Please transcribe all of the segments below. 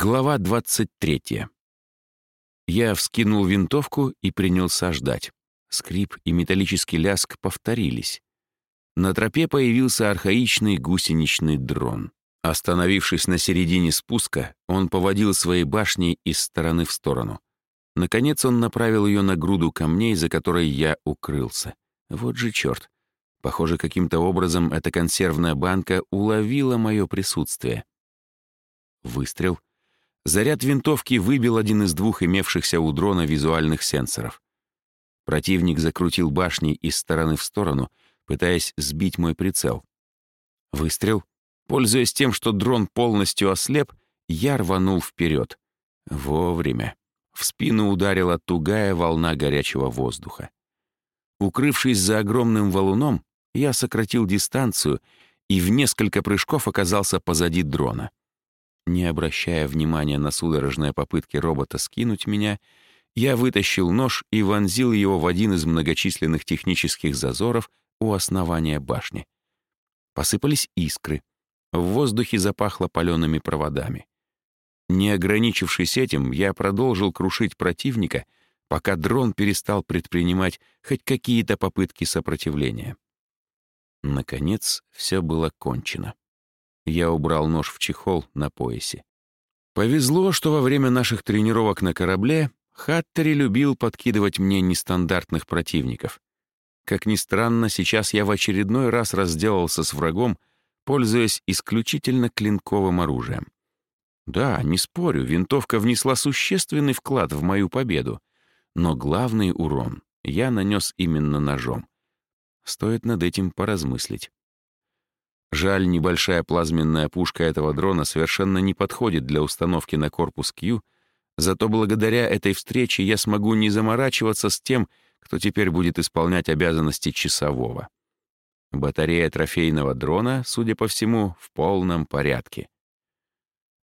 Глава 23. Я вскинул винтовку и принялся ждать. Скрип и металлический ляск повторились. На тропе появился архаичный гусеничный дрон. Остановившись на середине спуска, он поводил своей башней из стороны в сторону. Наконец он направил ее на груду камней, за которой я укрылся. Вот же черт. Похоже, каким-то образом эта консервная банка уловила мое присутствие. Выстрел — Заряд винтовки выбил один из двух имевшихся у дрона визуальных сенсоров. Противник закрутил башни из стороны в сторону, пытаясь сбить мой прицел. Выстрел. Пользуясь тем, что дрон полностью ослеп, я рванул вперед. Вовремя. В спину ударила тугая волна горячего воздуха. Укрывшись за огромным валуном, я сократил дистанцию и в несколько прыжков оказался позади дрона. Не обращая внимания на судорожные попытки робота скинуть меня, я вытащил нож и вонзил его в один из многочисленных технических зазоров у основания башни. Посыпались искры. В воздухе запахло палеными проводами. Не ограничившись этим, я продолжил крушить противника, пока дрон перестал предпринимать хоть какие-то попытки сопротивления. Наконец, все было кончено. Я убрал нож в чехол на поясе. Повезло, что во время наших тренировок на корабле Хаттери любил подкидывать мне нестандартных противников. Как ни странно, сейчас я в очередной раз разделался с врагом, пользуясь исключительно клинковым оружием. Да, не спорю, винтовка внесла существенный вклад в мою победу, но главный урон я нанес именно ножом. Стоит над этим поразмыслить. Жаль, небольшая плазменная пушка этого дрона совершенно не подходит для установки на корпус Q, зато благодаря этой встрече я смогу не заморачиваться с тем, кто теперь будет исполнять обязанности часового. Батарея трофейного дрона, судя по всему, в полном порядке.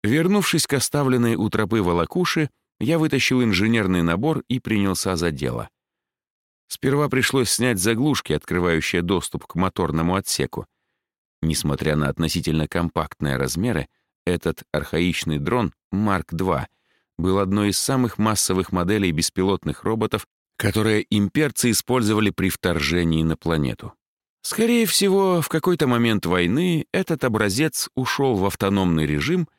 Вернувшись к оставленной у тропы волокуши, я вытащил инженерный набор и принялся за дело. Сперва пришлось снять заглушки, открывающие доступ к моторному отсеку, Несмотря на относительно компактные размеры, этот архаичный дрон Марк-2 был одной из самых массовых моделей беспилотных роботов, которые имперцы использовали при вторжении на планету. Скорее всего, в какой-то момент войны этот образец ушел в автономный режим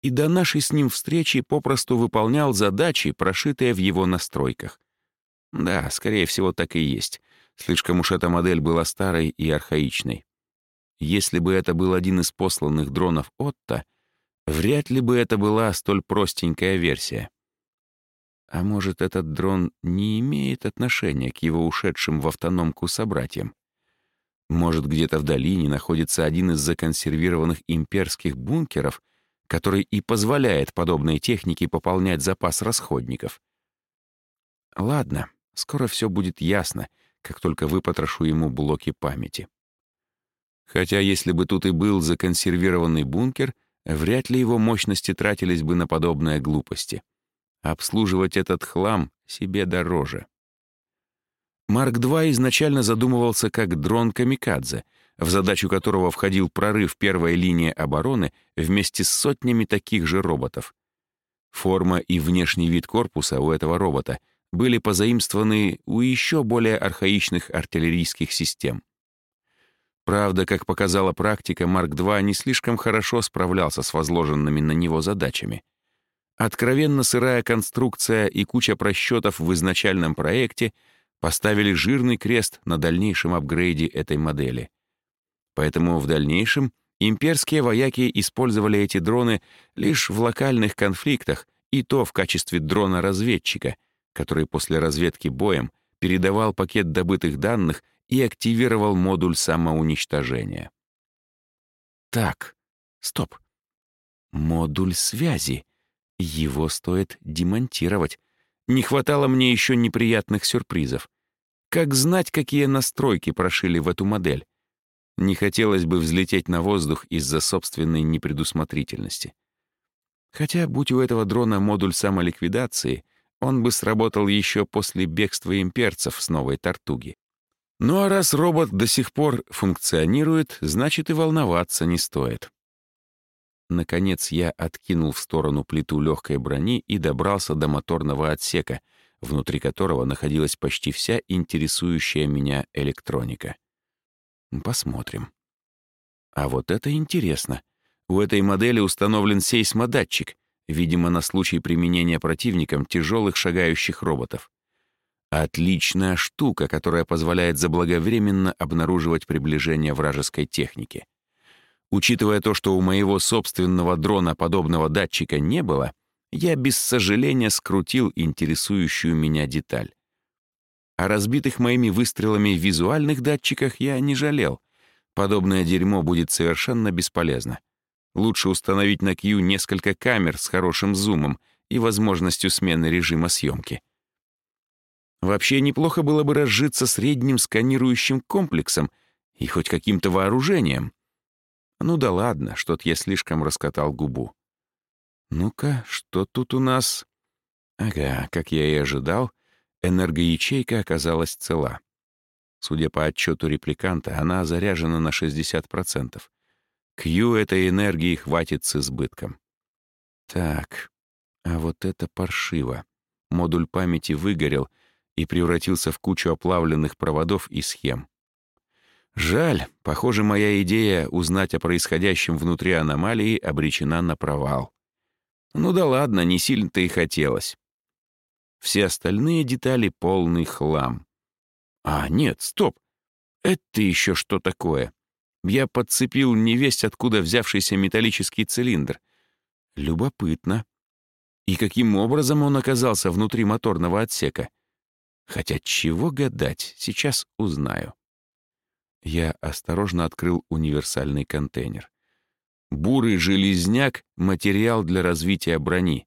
и до нашей с ним встречи попросту выполнял задачи, прошитые в его настройках. Да, скорее всего, так и есть. Слишком уж эта модель была старой и архаичной. Если бы это был один из посланных дронов Отто, вряд ли бы это была столь простенькая версия. А может, этот дрон не имеет отношения к его ушедшим в автономку собратьям? Может, где-то в долине находится один из законсервированных имперских бункеров, который и позволяет подобной технике пополнять запас расходников? Ладно, скоро все будет ясно, как только выпотрошу ему блоки памяти. Хотя если бы тут и был законсервированный бункер, вряд ли его мощности тратились бы на подобные глупости. Обслуживать этот хлам себе дороже. Марк-2 изначально задумывался как дрон «Камикадзе», в задачу которого входил прорыв первой линии обороны вместе с сотнями таких же роботов. Форма и внешний вид корпуса у этого робота были позаимствованы у еще более архаичных артиллерийских систем. Правда, как показала практика, Марк-2 не слишком хорошо справлялся с возложенными на него задачами. Откровенно сырая конструкция и куча просчетов в изначальном проекте поставили жирный крест на дальнейшем апгрейде этой модели. Поэтому в дальнейшем имперские вояки использовали эти дроны лишь в локальных конфликтах и то в качестве дрона-разведчика, который после разведки боем передавал пакет добытых данных и активировал модуль самоуничтожения. Так, стоп. Модуль связи. Его стоит демонтировать. Не хватало мне еще неприятных сюрпризов. Как знать, какие настройки прошили в эту модель? Не хотелось бы взлететь на воздух из-за собственной непредусмотрительности. Хотя, будь у этого дрона модуль самоликвидации, он бы сработал еще после бегства имперцев с новой Тартуги. Ну а раз робот до сих пор функционирует, значит и волноваться не стоит. Наконец я откинул в сторону плиту легкой брони и добрался до моторного отсека, внутри которого находилась почти вся интересующая меня электроника. Посмотрим. А вот это интересно. У этой модели установлен сейсмодатчик, видимо, на случай применения противником тяжелых шагающих роботов. Отличная штука, которая позволяет заблаговременно обнаруживать приближение вражеской техники. Учитывая то, что у моего собственного дрона подобного датчика не было, я без сожаления скрутил интересующую меня деталь. О разбитых моими выстрелами визуальных датчиках я не жалел. Подобное дерьмо будет совершенно бесполезно. Лучше установить на Q несколько камер с хорошим зумом и возможностью смены режима съемки. Вообще неплохо было бы разжиться средним сканирующим комплексом и хоть каким-то вооружением. Ну да ладно, что-то я слишком раскатал губу. Ну-ка, что тут у нас? Ага, как я и ожидал, энергоячейка оказалась цела. Судя по отчету репликанта, она заряжена на 60%. Кью этой энергии хватит с избытком. Так, а вот это паршиво. Модуль памяти выгорел и превратился в кучу оплавленных проводов и схем. Жаль, похоже, моя идея узнать о происходящем внутри аномалии обречена на провал. Ну да ладно, не сильно-то и хотелось. Все остальные детали — полный хлам. А, нет, стоп. Это еще что такое? Я подцепил невесть, откуда взявшийся металлический цилиндр. Любопытно. И каким образом он оказался внутри моторного отсека? Хотя чего гадать, сейчас узнаю. Я осторожно открыл универсальный контейнер. Бурый железняк — материал для развития брони.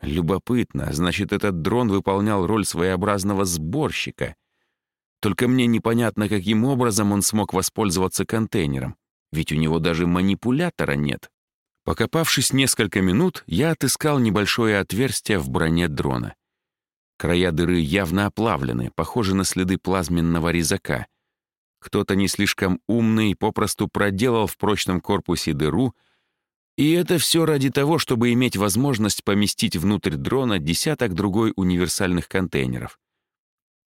Любопытно, значит, этот дрон выполнял роль своеобразного сборщика. Только мне непонятно, каким образом он смог воспользоваться контейнером, ведь у него даже манипулятора нет. Покопавшись несколько минут, я отыскал небольшое отверстие в броне дрона. Края дыры явно оплавлены, похожи на следы плазменного резака. Кто-то не слишком умный попросту проделал в прочном корпусе дыру, и это все ради того, чтобы иметь возможность поместить внутрь дрона десяток другой универсальных контейнеров.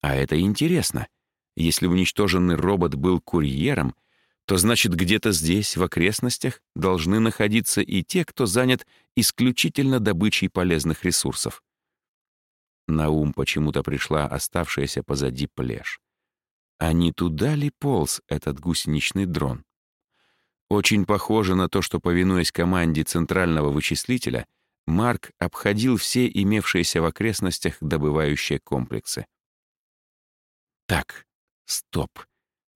А это интересно. Если уничтоженный робот был курьером, то значит где-то здесь, в окрестностях, должны находиться и те, кто занят исключительно добычей полезных ресурсов. На ум почему-то пришла оставшаяся позади плешь. А не туда ли полз этот гусеничный дрон? Очень похоже на то, что, повинуясь команде центрального вычислителя, Марк обходил все имевшиеся в окрестностях добывающие комплексы. Так, стоп.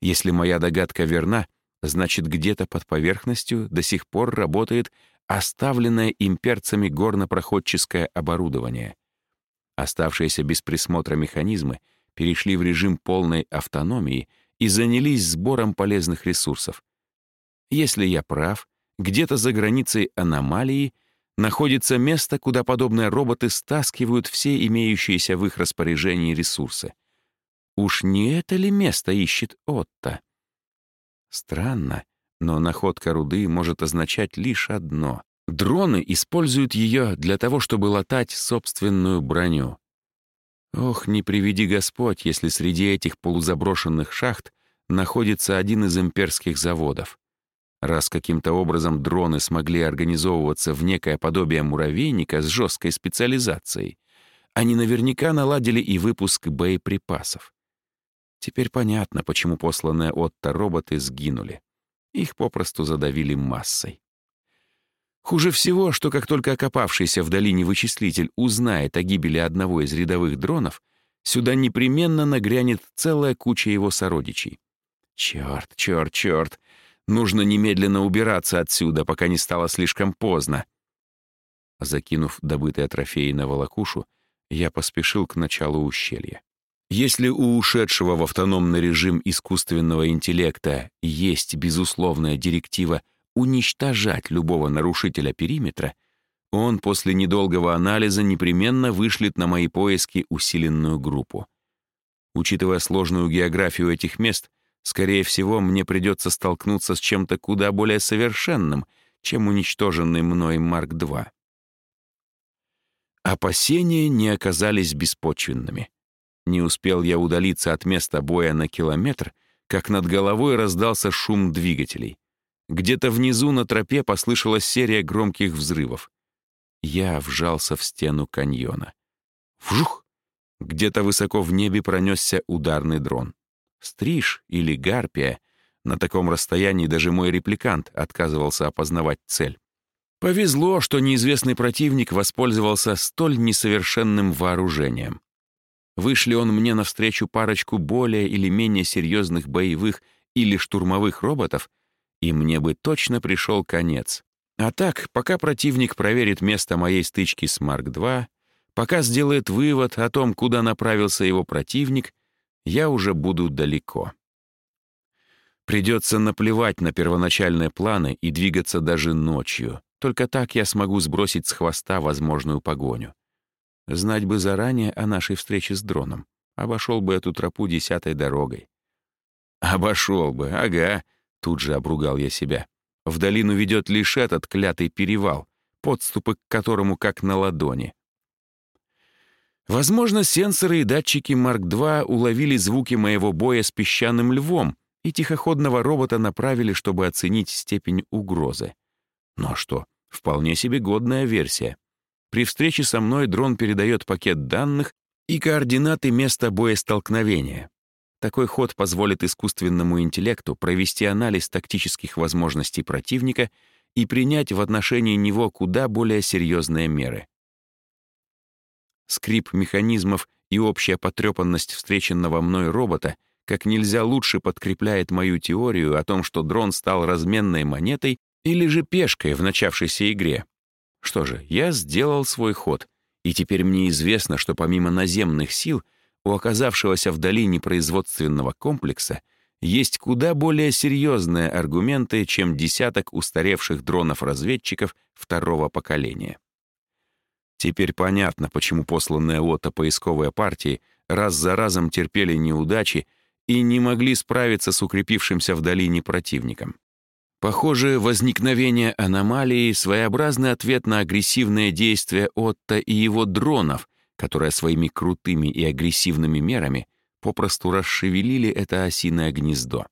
Если моя догадка верна, значит, где-то под поверхностью до сих пор работает оставленное имперцами горнопроходческое оборудование. Оставшиеся без присмотра механизмы — перешли в режим полной автономии и занялись сбором полезных ресурсов. Если я прав, где-то за границей аномалии находится место, куда подобные роботы стаскивают все имеющиеся в их распоряжении ресурсы. Уж не это ли место ищет Отто? Странно, но находка руды может означать лишь одно. Дроны используют ее для того, чтобы латать собственную броню. Ох, не приведи Господь, если среди этих полузаброшенных шахт находится один из имперских заводов. Раз каким-то образом дроны смогли организовываться в некое подобие муравейника с жесткой специализацией, они наверняка наладили и выпуск боеприпасов. Теперь понятно, почему посланные Отто роботы сгинули. Их попросту задавили массой. Хуже всего, что как только окопавшийся в долине вычислитель узнает о гибели одного из рядовых дронов, сюда непременно нагрянет целая куча его сородичей. Черт, черт, черт. Нужно немедленно убираться отсюда, пока не стало слишком поздно. Закинув добытые трофеи на волокушу, я поспешил к началу ущелья. Если у ушедшего в автономный режим искусственного интеллекта есть безусловная директива уничтожать любого нарушителя периметра, он после недолгого анализа непременно вышлет на мои поиски усиленную группу. Учитывая сложную географию этих мест, скорее всего, мне придется столкнуться с чем-то куда более совершенным, чем уничтоженный мной Марк-2. Опасения не оказались беспочвенными. Не успел я удалиться от места боя на километр, как над головой раздался шум двигателей. Где-то внизу на тропе послышалась серия громких взрывов. Я вжался в стену каньона. Вжух! Где-то высоко в небе пронесся ударный дрон. Стриж или гарпия. На таком расстоянии даже мой репликант отказывался опознавать цель. Повезло, что неизвестный противник воспользовался столь несовершенным вооружением. Вышли он мне навстречу парочку более или менее серьезных боевых или штурмовых роботов, и мне бы точно пришел конец. А так, пока противник проверит место моей стычки с Марк-2, пока сделает вывод о том, куда направился его противник, я уже буду далеко. Придется наплевать на первоначальные планы и двигаться даже ночью. Только так я смогу сбросить с хвоста возможную погоню. Знать бы заранее о нашей встрече с дроном. Обошел бы эту тропу десятой дорогой. Обошел бы, ага, тут же обругал я себя. В долину ведет лишь этот клятый перевал, подступы к которому как на ладони. Возможно, сенсоры и датчики Марк-2 уловили звуки моего боя с песчаным львом и тихоходного робота направили, чтобы оценить степень угрозы. Но что, вполне себе годная версия. При встрече со мной дрон передает пакет данных и координаты места боестолкновения. Такой ход позволит искусственному интеллекту провести анализ тактических возможностей противника и принять в отношении него куда более серьезные меры. Скрип механизмов и общая потрепанность встреченного мной робота как нельзя лучше подкрепляет мою теорию о том, что дрон стал разменной монетой или же пешкой в начавшейся игре. Что же, я сделал свой ход, и теперь мне известно, что помимо наземных сил у оказавшегося в долине производственного комплекса есть куда более серьезные аргументы, чем десяток устаревших дронов-разведчиков второго поколения. Теперь понятно, почему посланные Отто поисковые партии раз за разом терпели неудачи и не могли справиться с укрепившимся в долине противником. Похоже, возникновение аномалии — своеобразный ответ на агрессивные действия Отто и его дронов, которые своими крутыми и агрессивными мерами попросту расшевелили это осиное гнездо.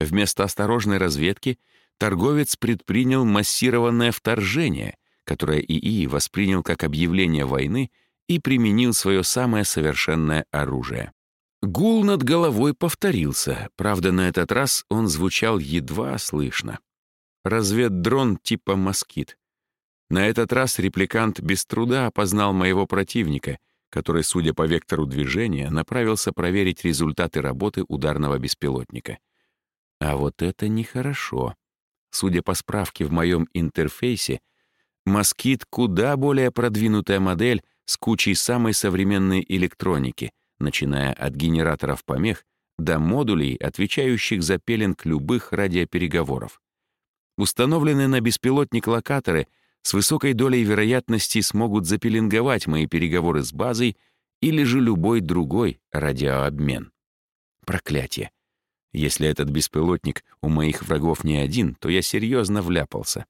Вместо осторожной разведки торговец предпринял массированное вторжение, которое ИИ воспринял как объявление войны и применил свое самое совершенное оружие. Гул над головой повторился, правда, на этот раз он звучал едва слышно. Разведдрон типа «Москит». На этот раз репликант без труда опознал моего противника, который, судя по вектору движения, направился проверить результаты работы ударного беспилотника. А вот это нехорошо. Судя по справке в моем интерфейсе, «Москит» — куда более продвинутая модель с кучей самой современной электроники — начиная от генераторов помех до модулей, отвечающих за пеленг любых радиопереговоров. Установленные на беспилотник локаторы с высокой долей вероятности смогут запеленговать мои переговоры с базой или же любой другой радиообмен. Проклятие. Если этот беспилотник у моих врагов не один, то я серьезно вляпался.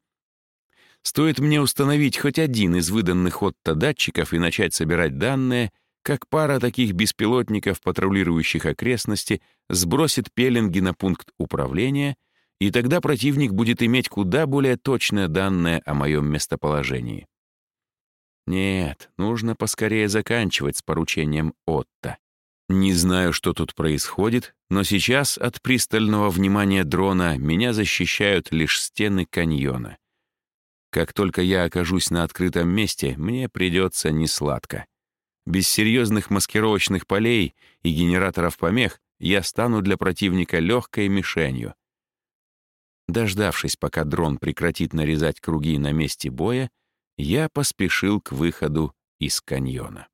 Стоит мне установить хоть один из выданных Отто датчиков и начать собирать данные, как пара таких беспилотников, патрулирующих окрестности, сбросит пеленги на пункт управления, и тогда противник будет иметь куда более точное данные о моем местоположении. Нет, нужно поскорее заканчивать с поручением Отто. Не знаю, что тут происходит, но сейчас от пристального внимания дрона меня защищают лишь стены каньона. Как только я окажусь на открытом месте, мне придется несладко. Без серьезных маскировочных полей и генераторов помех я стану для противника легкой мишенью. Дождавшись, пока дрон прекратит нарезать круги на месте боя, я поспешил к выходу из каньона.